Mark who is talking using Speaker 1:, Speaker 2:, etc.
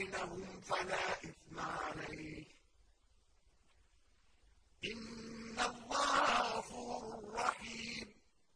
Speaker 1: بينهم فلا إثم عليه. إن الله غفور رحيم.